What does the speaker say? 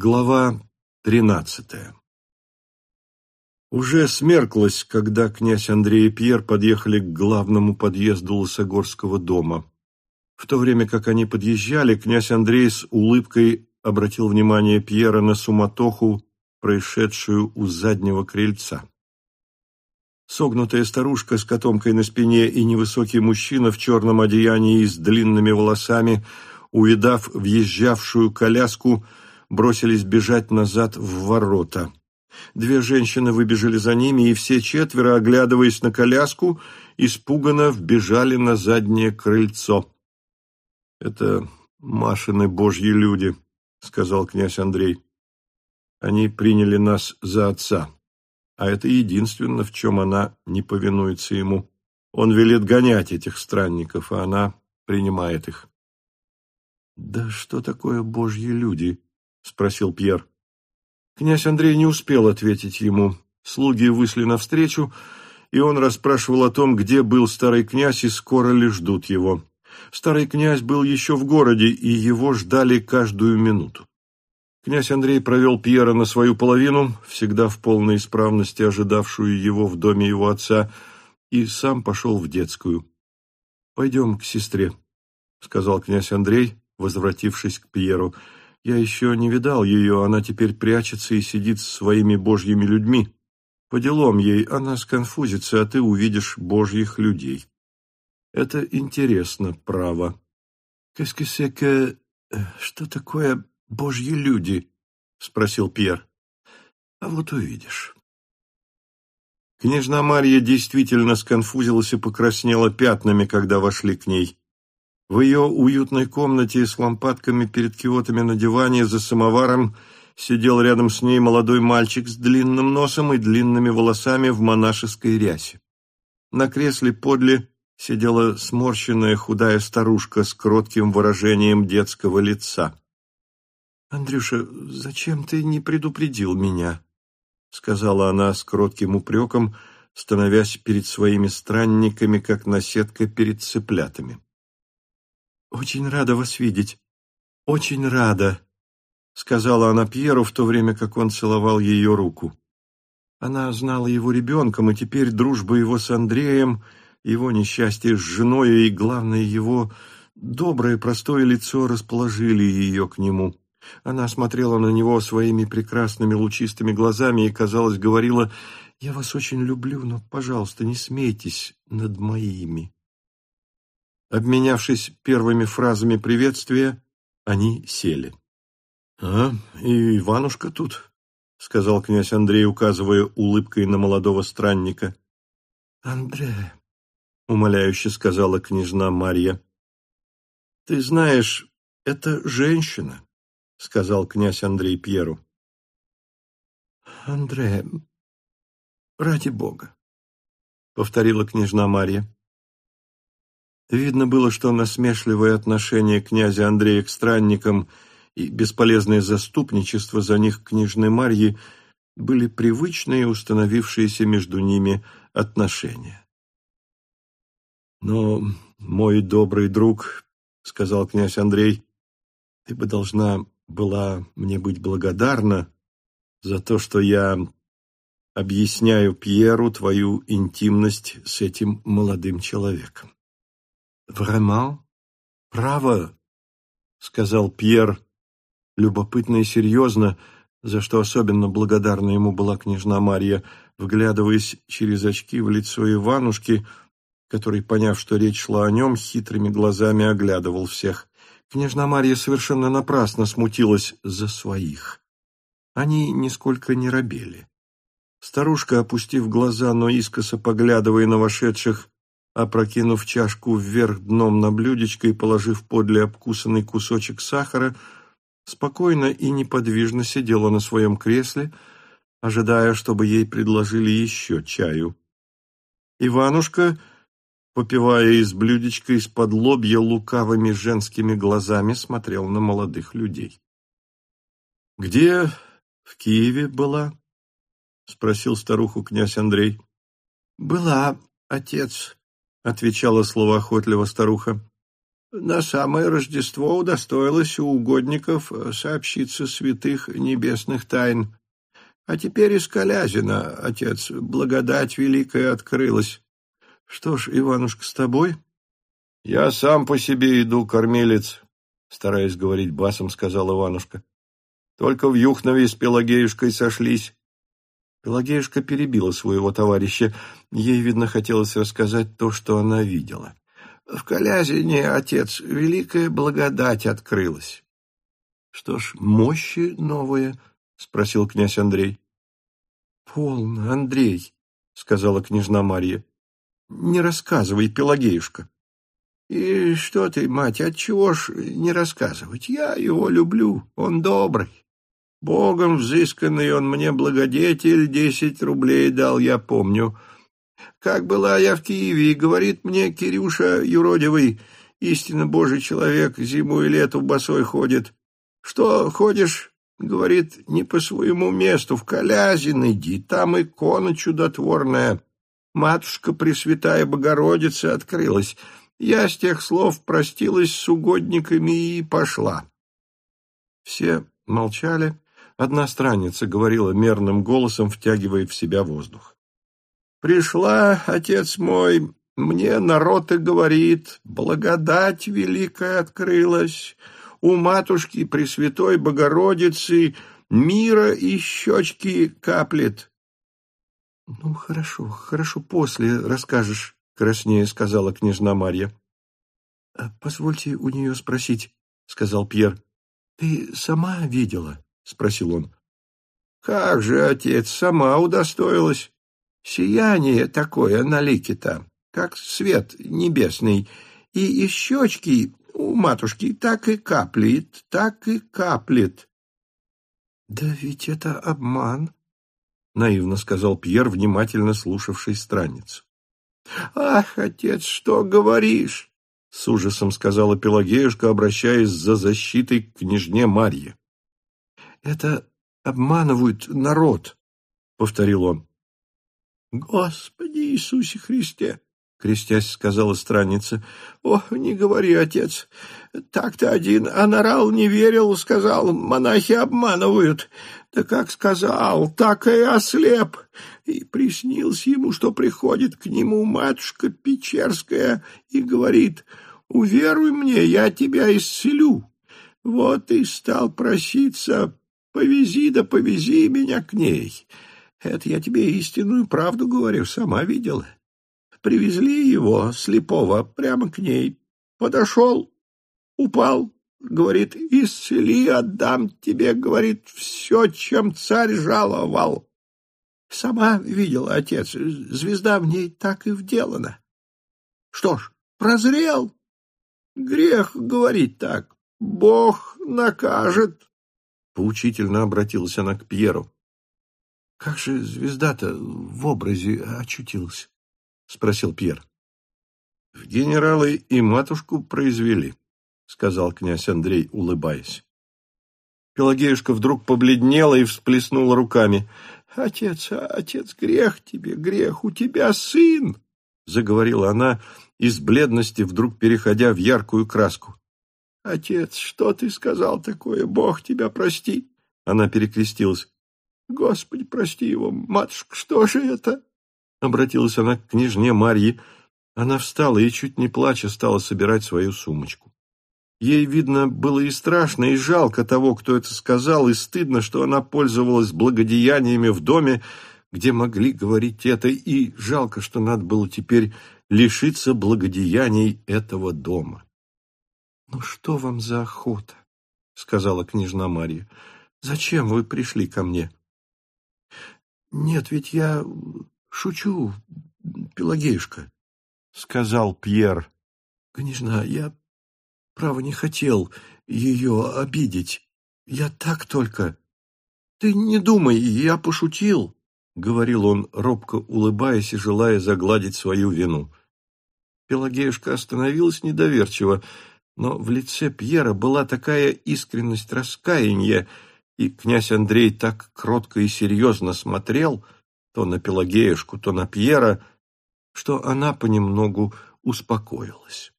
Глава тринадцатая Уже смерклось, когда князь Андрей и Пьер подъехали к главному подъезду Лосогорского дома. В то время как они подъезжали, князь Андрей с улыбкой обратил внимание Пьера на суматоху, происшедшую у заднего крыльца. Согнутая старушка с котомкой на спине и невысокий мужчина в черном одеянии и с длинными волосами, увидав въезжавшую коляску, бросились бежать назад в ворота. Две женщины выбежали за ними, и все четверо, оглядываясь на коляску, испуганно вбежали на заднее крыльцо. — Это Машины божьи люди, — сказал князь Андрей. Они приняли нас за отца, а это единственное, в чем она не повинуется ему. Он велит гонять этих странников, а она принимает их. — Да что такое божьи люди? — спросил Пьер. Князь Андрей не успел ответить ему. Слуги вышли навстречу, и он расспрашивал о том, где был старый князь и скоро ли ждут его. Старый князь был еще в городе, и его ждали каждую минуту. Князь Андрей провел Пьера на свою половину, всегда в полной исправности ожидавшую его в доме его отца, и сам пошел в детскую. «Пойдем к сестре», — сказал князь Андрей, возвратившись к Пьеру. Я еще не видал ее, она теперь прячется и сидит с своими божьими людьми. По делам ей она сконфузится, а ты увидишь божьих людей. Это интересно, право. Qu'est-ce Что такое божьи люди? Спросил Пьер. А вот увидишь. Княжна Марья действительно сконфузилась и покраснела пятнами, когда вошли к ней. В ее уютной комнате с лампадками перед киотами на диване за самоваром сидел рядом с ней молодой мальчик с длинным носом и длинными волосами в монашеской рясе. На кресле подле сидела сморщенная худая старушка с кротким выражением детского лица. «Андрюша, зачем ты не предупредил меня?» — сказала она с кротким упреком, становясь перед своими странниками, как наседка перед цыплятами. «Очень рада вас видеть. Очень рада», — сказала она Пьеру в то время, как он целовал ее руку. Она знала его ребенком, и теперь дружба его с Андреем, его несчастье с женой и, главное, его доброе простое лицо расположили ее к нему. Она смотрела на него своими прекрасными лучистыми глазами и, казалось, говорила, «Я вас очень люблю, но, пожалуйста, не смейтесь над моими». Обменявшись первыми фразами приветствия, они сели. — А, и Иванушка тут, — сказал князь Андрей, указывая улыбкой на молодого странника. — Андрей, — умоляюще сказала княжна Марья. — Ты знаешь, это женщина, — сказал князь Андрей Пьеру. — Андрей, ради бога, — повторила княжна Марья. Видно было, что насмешливое отношение князя Андрея к странникам и бесполезное заступничество за них княжны Марьи были привычные, установившиеся между ними отношения. «Но, мой добрый друг, — сказал князь Андрей, — ты бы должна была мне быть благодарна за то, что я объясняю Пьеру твою интимность с этим молодым человеком. «Vraiment? Право?» — сказал Пьер, любопытно и серьезно, за что особенно благодарна ему была княжна Марья, вглядываясь через очки в лицо Иванушки, который, поняв, что речь шла о нем, хитрыми глазами оглядывал всех. Княжна Марья совершенно напрасно смутилась за своих. Они нисколько не робели. Старушка, опустив глаза, но искоса поглядывая на вошедших, опрокинув чашку вверх дном на блюдечко и положив подле обкусанный кусочек сахара, спокойно и неподвижно сидела на своем кресле, ожидая, чтобы ей предложили еще чаю. Иванушка, попивая из блюдечка из-под лобья лукавыми женскими глазами, смотрел на молодых людей. «Где в Киеве была?» — спросил старуху князь Андрей. «Была, отец», — отвечала словоохотливо старуха. на самое Рождество удостоилась у угодников сообщиться святых небесных тайн. А теперь из Колязина, отец, благодать великая открылась. Что ж, Иванушка, с тобой? Я сам по себе иду, кормилец, стараясь говорить басом, сказал Иванушка. Только в Юхнове с Пелагеюшкой сошлись. Пелагеюшка перебила своего товарища. Ей, видно, хотелось рассказать то, что она видела. В Колязине, отец, великая благодать открылась. — Что ж, мощи новые? — спросил князь Андрей. — Полно, Андрей, — сказала княжна Марья. — Не рассказывай, Пелагеюшка. — И что ты, мать, отчего ж не рассказывать? Я его люблю, он добрый. Богом взысканный он мне благодетель, десять рублей дал, я помню. Как была я в Киеве, и говорит мне Кирюша юродивый, истинно Божий человек, зиму и лету босой ходит. Что ходишь, говорит, не по своему месту, в Колязин иди, там икона чудотворная. Матушка Пресвятая Богородица открылась. Я с тех слов простилась с угодниками и пошла. Все молчали. Одна странница говорила мерным голосом, втягивая в себя воздух. Пришла, отец мой, мне народ и говорит, благодать великая открылась, у матушки Пресвятой Богородицы мира и щечки каплет. — Ну, хорошо, хорошо, после расскажешь, — краснее сказала княжна Марья. «А — Позвольте у нее спросить, — сказал Пьер. — Ты сама видела? — спросил он. — Как же, отец, сама удостоилась. Сияние такое на лике-то, как свет небесный, и из щечки у матушки так и каплет, так и каплет. — Да ведь это обман, — наивно сказал Пьер, внимательно слушавший страницу. — Ах, отец, что говоришь? — с ужасом сказала Пелагеюшка, обращаясь за защитой к княжне Марье. — Это обманывают народ, — повторил он. Господи Иисусе Христе! — крестясь, сказала странница. — О, не говори, отец. Так-то один анарал не верил, сказал, монахи обманывают. Да как сказал, так и ослеп. И приснился ему, что приходит к нему матушка Печерская и говорит, «Уверуй мне, я тебя исцелю». Вот и стал проситься, «Повези да повези меня к ней». Это я тебе истинную правду говорю, сама видела. Привезли его, слепого, прямо к ней. Подошел, упал, говорит, исцели, отдам тебе, говорит, все, чем царь жаловал. Сама видела, отец, звезда в ней так и вделана. Что ж, прозрел. Грех говорить так. Бог накажет. Поучительно обратилась она к Пьеру. — Как же звезда-то в образе очутилась? — спросил Пьер. — В генералы и матушку произвели, — сказал князь Андрей, улыбаясь. Пелагеюшка вдруг побледнела и всплеснула руками. — Отец, отец, грех тебе, грех, у тебя сын! — заговорила она, из бледности вдруг переходя в яркую краску. — Отец, что ты сказал такое? Бог тебя прости! Она перекрестилась. Господи, прости его, матушка, что же это? Обратилась она к княжне Марье. Она встала и, чуть не плача, стала собирать свою сумочку. Ей, видно, было и страшно, и жалко того, кто это сказал, и стыдно, что она пользовалась благодеяниями в доме, где могли говорить это, и жалко, что надо было теперь лишиться благодеяний этого дома. — Ну что вам за охота? — сказала княжна Марья. — Зачем вы пришли ко мне? — нет, ведь я шучу, Пелагеюшка, — сказал Пьер. — Княжна, я, право, не хотел ее обидеть. Я так только... Ты не думай, я пошутил, — говорил он, робко улыбаясь и желая загладить свою вину. Пелагеюшка остановилась недоверчиво, но в лице Пьера была такая искренность раскаяния, и князь Андрей так кротко и серьезно смотрел то на Пелагеюшку, то на Пьера, что она понемногу успокоилась.